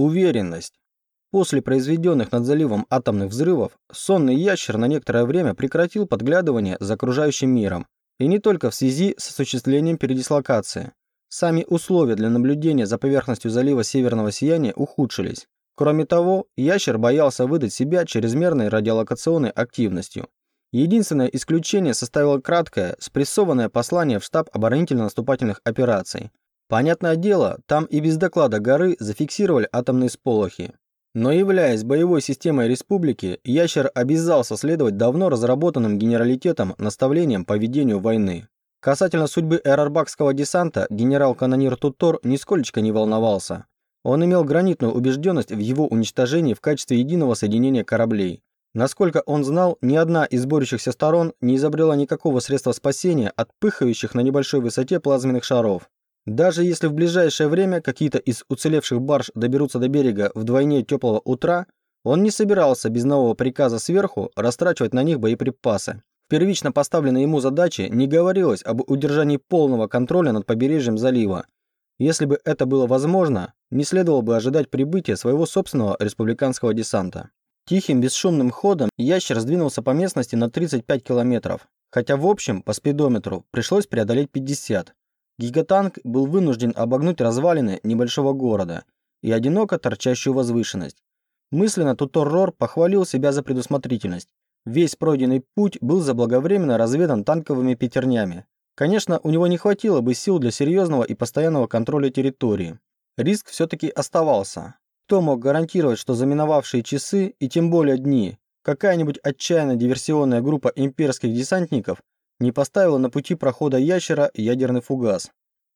Уверенность. После произведенных над заливом атомных взрывов, сонный ящер на некоторое время прекратил подглядывание за окружающим миром. И не только в связи с осуществлением передислокации. Сами условия для наблюдения за поверхностью залива Северного Сияния ухудшились. Кроме того, ящер боялся выдать себя чрезмерной радиолокационной активностью. Единственное исключение составило краткое, спрессованное послание в штаб оборонительно-наступательных операций. Понятное дело, там и без доклада горы зафиксировали атомные сполохи. Но являясь боевой системой республики, Ящер обязался следовать давно разработанным генералитетом наставлениям по ведению войны. Касательно судьбы эрарбакского десанта, генерал-канонир Тутор нисколечко не волновался. Он имел гранитную убежденность в его уничтожении в качестве единого соединения кораблей. Насколько он знал, ни одна из борющихся сторон не изобрела никакого средства спасения от пыхающих на небольшой высоте плазменных шаров. Даже если в ближайшее время какие-то из уцелевших барж доберутся до берега вдвойне теплого утра, он не собирался без нового приказа сверху растрачивать на них боеприпасы первично поставленной ему задаче не говорилось об удержании полного контроля над побережьем залива. Если бы это было возможно, не следовало бы ожидать прибытия своего собственного республиканского десанта. Тихим бесшумным ходом ящер сдвинулся по местности на 35 километров, хотя в общем по спидометру пришлось преодолеть 50. Гигатанк был вынужден обогнуть развалины небольшого города и одиноко торчащую возвышенность. Мысленно Туторрор похвалил себя за предусмотрительность. Весь пройденный путь был заблаговременно разведан танковыми пятернями. Конечно, у него не хватило бы сил для серьезного и постоянного контроля территории. Риск все-таки оставался. Кто мог гарантировать, что заминовавшие часы и тем более дни какая-нибудь отчаянно диверсионная группа имперских десантников не поставила на пути прохода ящера ядерный фугас?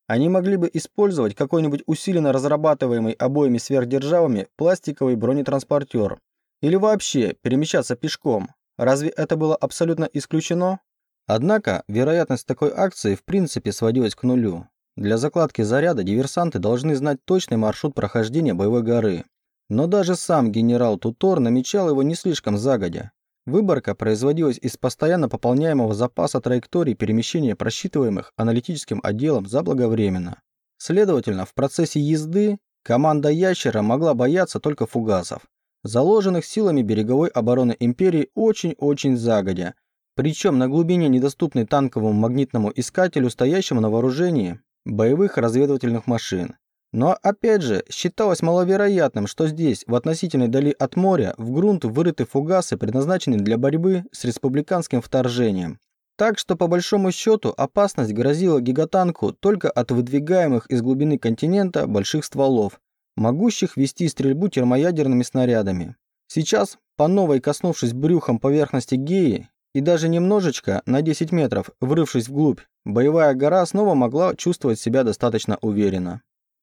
Они могли бы использовать какой-нибудь усиленно разрабатываемый обоими сверхдержавами пластиковый бронетранспортер. Или вообще перемещаться пешком, Разве это было абсолютно исключено? Однако, вероятность такой акции в принципе сводилась к нулю. Для закладки заряда диверсанты должны знать точный маршрут прохождения боевой горы. Но даже сам генерал Тутор намечал его не слишком загодя. Выборка производилась из постоянно пополняемого запаса траекторий перемещения просчитываемых аналитическим отделом заблаговременно. Следовательно, в процессе езды команда «Ящера» могла бояться только фугасов заложенных силами береговой обороны империи очень-очень загодя, причем на глубине, недоступной танковому магнитному искателю, стоящему на вооружении боевых разведывательных машин. Но опять же, считалось маловероятным, что здесь, в относительной дали от моря, в грунт вырыты фугасы, предназначенные для борьбы с республиканским вторжением. Так что, по большому счету, опасность грозила гигатанку только от выдвигаемых из глубины континента больших стволов, могущих вести стрельбу термоядерными снарядами. Сейчас, по новой коснувшись брюхом поверхности Геи и даже немножечко, на 10 метров, врывшись вглубь, боевая гора снова могла чувствовать себя достаточно уверенно.